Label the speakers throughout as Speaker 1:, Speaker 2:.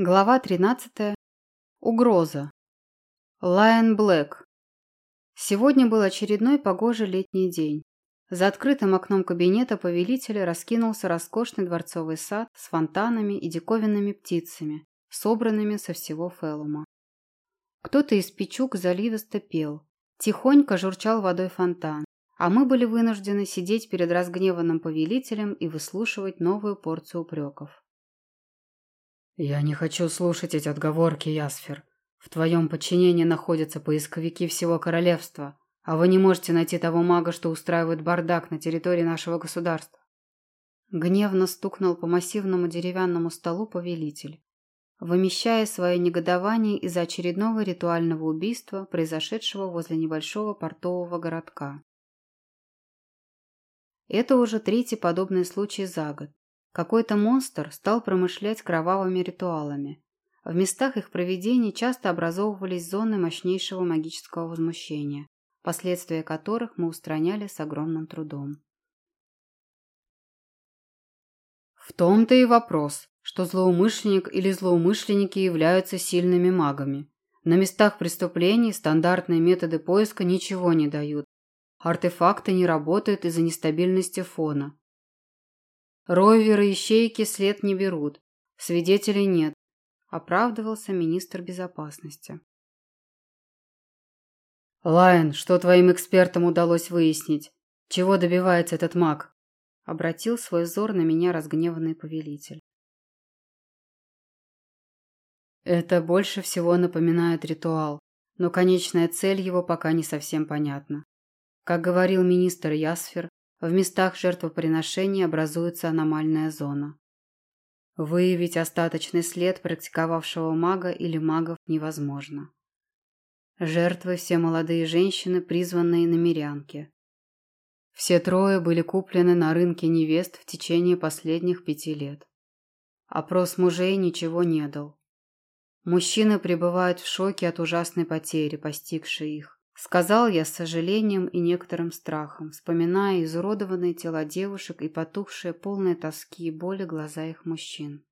Speaker 1: Глава 13. Угроза. Лайон Блэк. Сегодня был очередной погожий летний день. За открытым окном кабинета повелителя раскинулся роскошный дворцовый сад с фонтанами и диковинными птицами, собранными со всего Фелума. Кто-то из печук заливисто пел, тихонько журчал водой фонтан, а мы были вынуждены сидеть перед разгневанным повелителем и выслушивать новую порцию упреков.
Speaker 2: «Я не хочу слушать эти отговорки, Ясфер. В твоем подчинении находятся поисковики всего королевства, а вы не можете найти того мага, что устраивает бардак на территории нашего государства».
Speaker 1: Гневно стукнул по массивному деревянному столу повелитель, вымещая свое негодование из-за очередного ритуального убийства, произошедшего возле небольшого портового городка. Это уже третий подобный случай за год. Какой-то монстр стал промышлять кровавыми ритуалами. В местах их проведения часто образовывались зоны мощнейшего магического возмущения, последствия которых мы устраняли с огромным трудом.
Speaker 2: В том-то и вопрос, что злоумышленник или злоумышленники являются сильными магами. На местах преступлений стандартные методы поиска ничего не дают. Артефакты не работают из-за нестабильности фона. Роверы и щейки след не берут. Свидетелей нет. Оправдывался министр безопасности. «Лайн, что твоим экспертам удалось выяснить? Чего добивается этот маг?» Обратил свой взор на меня разгневанный повелитель. Это больше всего напоминает ритуал, но конечная цель его пока не совсем понятна. Как говорил министр Ясфер, в местах жертвоприношения образуется аномальная зона. Выявить остаточный след практиковавшего мага или магов невозможно. Жертвы все молодые женщины, призванные на мирянке. Все трое были куплены на рынке невест в течение последних пяти лет. Опрос мужей ничего не дал. Мужчины пребывают в шоке от ужасной потери, постигшей их. Сказал я с сожалением и некоторым страхом, вспоминая изуродованные тела девушек и потухшие полные тоски и боли глаза их мужчин.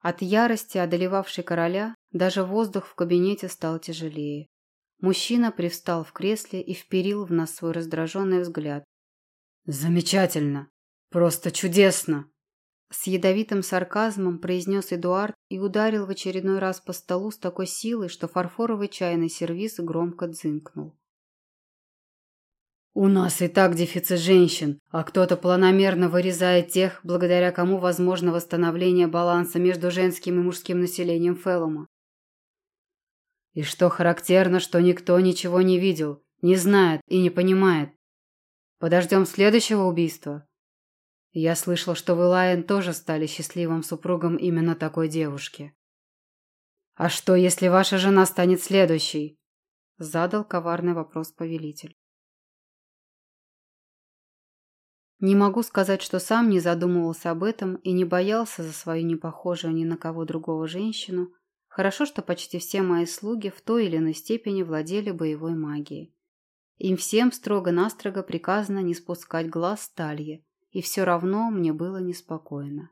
Speaker 2: От ярости, одолевавшей короля, даже воздух в кабинете стал тяжелее. Мужчина привстал в кресле и вперил в нас свой раздраженный взгляд. «Замечательно! Просто чудесно!»
Speaker 1: С ядовитым сарказмом произнес Эдуард и ударил в очередной раз по столу с такой силой, что фарфоровый чайный сервиз громко дзынкнул.
Speaker 2: «У нас и так дефицит женщин, а кто-то планомерно вырезает тех, благодаря кому возможно восстановление баланса между женским и мужским населением Феллума. И что характерно, что никто ничего не видел, не знает и не понимает. Подождем следующего убийства?» Я слышал, что вы, Лайон, тоже стали счастливым супругом именно такой девушки. А что, если ваша жена станет следующей? Задал коварный вопрос повелитель.
Speaker 1: Не могу сказать, что сам не задумывался об этом и не боялся за свою непохожую ни на кого другого женщину. Хорошо, что почти все мои слуги в той или иной степени владели боевой магией. Им всем строго-настрого приказано не спускать глаз с Тальи, и все равно мне было неспокойно.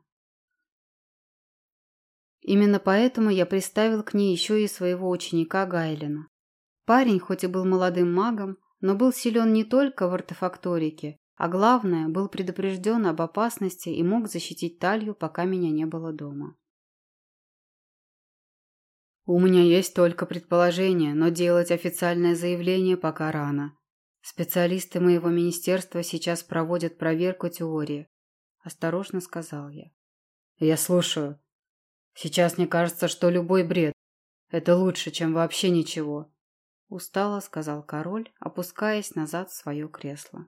Speaker 1: Именно поэтому я приставил к ней еще и своего ученика Гайлина. Парень, хоть и был молодым магом, но был силен не только в артефакторике, а главное, был предупрежден об опасности и мог защитить талью, пока меня не было дома.
Speaker 2: У меня есть только предположение, но делать официальное заявление пока рано. Специалисты моего министерства сейчас проводят проверку теории. Осторожно сказал я. Я слушаю. Сейчас мне кажется, что любой бред – это лучше, чем вообще ничего. Устало сказал король, опускаясь назад в свое кресло.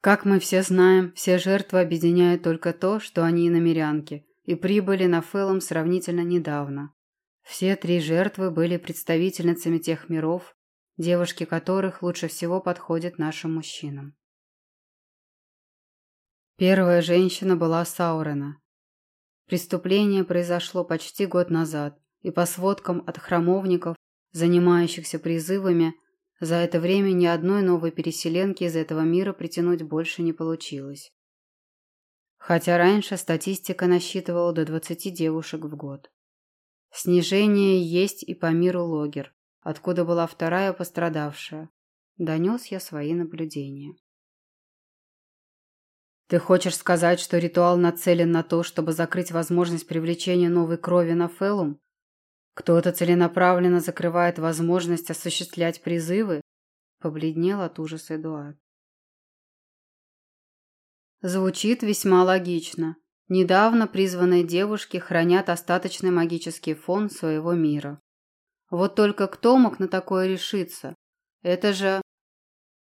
Speaker 2: Как мы все знаем, все жертвы объединяют только то, что они иномерянки и прибыли на Феллом сравнительно недавно. Все три жертвы были представительницами тех миров, девушки которых лучше всего подходят нашим мужчинам. Первая женщина была Саурена. Преступление произошло почти год назад, и по сводкам от храмовников, занимающихся призывами, за это время ни одной новой переселенки из этого мира притянуть больше не получилось. Хотя раньше статистика насчитывала до 20 девушек в год. Снижение есть и по миру логер, откуда была вторая пострадавшая. Донес я свои наблюдения. Ты хочешь сказать, что ритуал нацелен на то, чтобы закрыть возможность привлечения новой крови на Фелум? Кто-то целенаправленно закрывает возможность осуществлять призывы? Побледнел от ужаса Эдуард. Звучит весьма логично. Недавно призванные девушки хранят остаточный магический фон своего мира. Вот только кто мог на такое решиться? Это же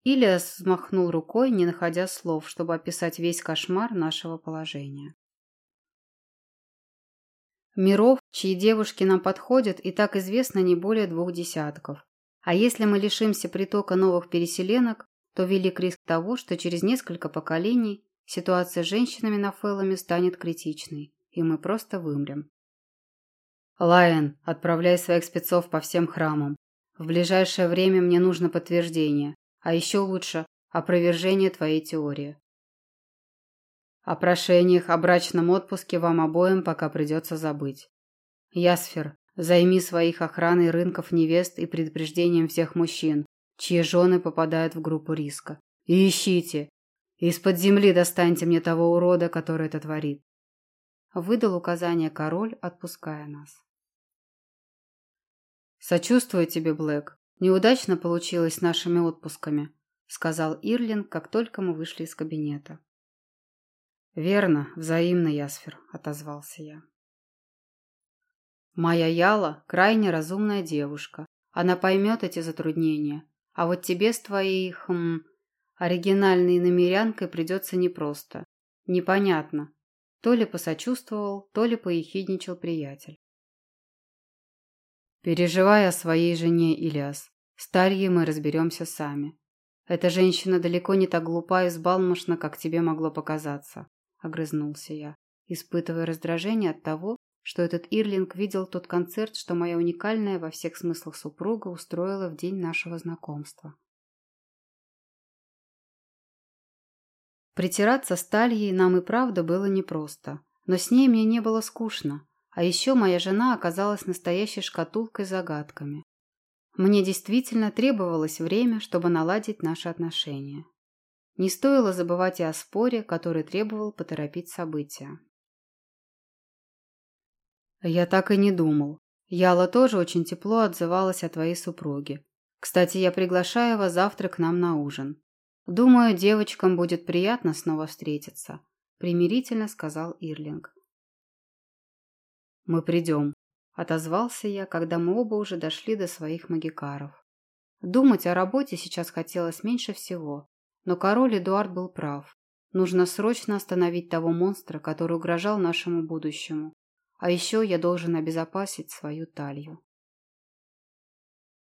Speaker 2: Ильяс взмахнул рукой, не находя слов, чтобы описать весь кошмар нашего положения. Миров, чьи девушки нам подходят, и так известно не более двух десятков. А если мы лишимся притока новых переселенок, то велик риск того, что через несколько поколений ситуация с женщинами на Фэллами станет критичной, и мы просто вымрем. Лайен, отправляй своих спецов по всем храмам. В ближайшее время мне нужно подтверждение. А еще лучше – опровержение твоей теории. О прошениях о брачном отпуске вам обоим пока придется забыть. Ясфер, займи своих охраной рынков невест и предупреждением всех мужчин, чьи жены попадают в группу риска. И ищите. Из-под земли достаньте мне того урода, который это творит. Выдал указание король, отпуская нас. Сочувствую тебе, Блэк. «Неудачно получилось с нашими отпусками», – сказал Ирлин, как только мы вышли из кабинета. «Верно, взаимно, Ясфер», – отозвался я. «Моя Яла – крайне разумная девушка. Она поймет эти затруднения. А вот тебе с твоей, хм, оригинальной намерянкой придется непросто. Непонятно. То ли посочувствовал, то ли поехидничал приятель. Переживай о своей жене, Ильяс. С Тарьей мы разберемся сами. Эта женщина далеко не так глупа и взбалмошна, как тебе могло показаться, огрызнулся я, испытывая раздражение от того, что этот Ирлинг видел тот концерт, что моя уникальная во всех смыслах супруга устроила в день нашего знакомства. Притираться с Тальей нам и правда было непросто, но с ней мне не было скучно. А еще моя жена оказалась настоящей шкатулкой загадками. Мне действительно требовалось время, чтобы наладить наши отношения. Не стоило забывать и о споре, который требовал поторопить события. Я так и не думал. Яла тоже очень тепло отзывалась о твоей супруге. Кстати, я приглашаю вас завтра к нам на ужин. Думаю, девочкам будет приятно снова встретиться, примирительно сказал Ирлинг. «Мы придем», – отозвался я, когда мы оба уже дошли до своих магикаров. Думать о работе сейчас хотелось меньше всего, но король Эдуард был прав. Нужно срочно остановить того монстра, который угрожал нашему будущему. А еще я должен обезопасить свою талью.